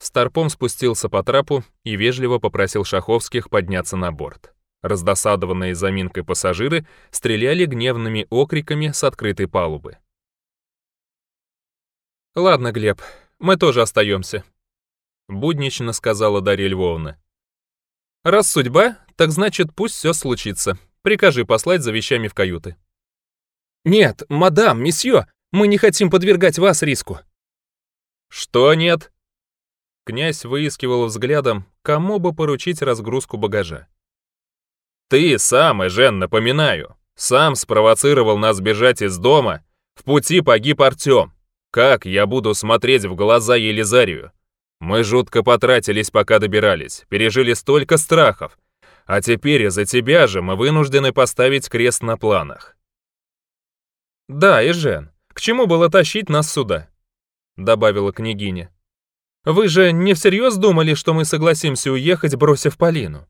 Старпом спустился по трапу и вежливо попросил Шаховских подняться на борт раздосадованные заминкой пассажиры стреляли гневными окриками с открытой палубы. «Ладно, Глеб, мы тоже остаемся», — буднично сказала Дарья Львовна. «Раз судьба, так значит, пусть все случится. Прикажи послать за вещами в каюты». «Нет, мадам, месье, мы не хотим подвергать вас риску». «Что нет?» Князь выискивал взглядом, кому бы поручить разгрузку багажа. Ты сам, Эжен, напоминаю, сам спровоцировал нас бежать из дома. В пути погиб Артем. Как я буду смотреть в глаза Елизарию? Мы жутко потратились, пока добирались, пережили столько страхов. А теперь из-за тебя же мы вынуждены поставить крест на планах. Да, Эжен, к чему было тащить нас сюда? Добавила княгиня. Вы же не всерьез думали, что мы согласимся уехать, бросив Полину?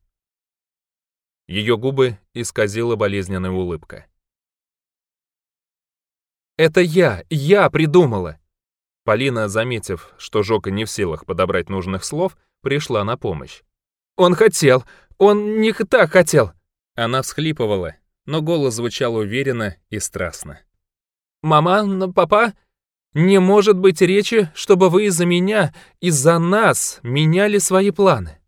Ее губы исказила болезненная улыбка. «Это я! Я придумала!» Полина, заметив, что Жока не в силах подобрать нужных слов, пришла на помощь. «Он хотел! Он не так хотел!» Она всхлипывала, но голос звучал уверенно и страстно. «Мама, папа, не может быть речи, чтобы вы из-за меня, из-за нас меняли свои планы».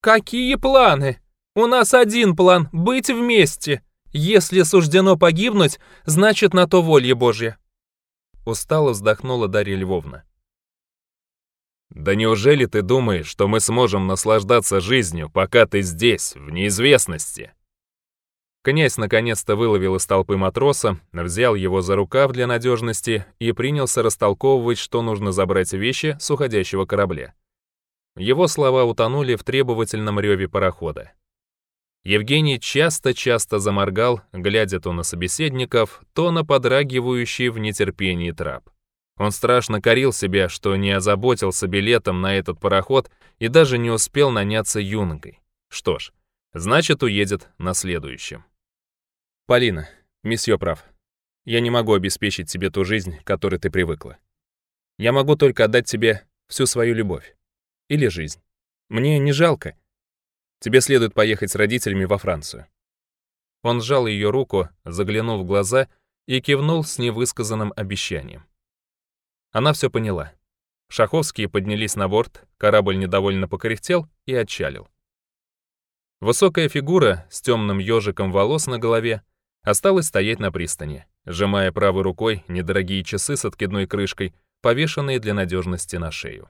«Какие планы?» У нас один план – быть вместе. Если суждено погибнуть, значит на то воля Божья. Устало вздохнула Дарья Львовна. «Да неужели ты думаешь, что мы сможем наслаждаться жизнью, пока ты здесь, в неизвестности?» Князь наконец-то выловил из толпы матроса, взял его за рукав для надежности и принялся растолковывать, что нужно забрать вещи с уходящего корабля. Его слова утонули в требовательном реве парохода. Евгений часто-часто заморгал, глядя то на собеседников, то на подрагивающий в нетерпении трап. Он страшно корил себя, что не озаботился билетом на этот пароход и даже не успел наняться юнгой. Что ж, значит, уедет на следующем. «Полина, месье прав. Я не могу обеспечить тебе ту жизнь, к которой ты привыкла. Я могу только отдать тебе всю свою любовь. Или жизнь. Мне не жалко, Тебе следует поехать с родителями во Францию». Он сжал ее руку, заглянул в глаза и кивнул с невысказанным обещанием. Она все поняла. Шаховские поднялись на борт, корабль недовольно покряхтел и отчалил. Высокая фигура с темным ежиком волос на голове осталась стоять на пристани, сжимая правой рукой недорогие часы с откидной крышкой, повешенные для надежности на шею.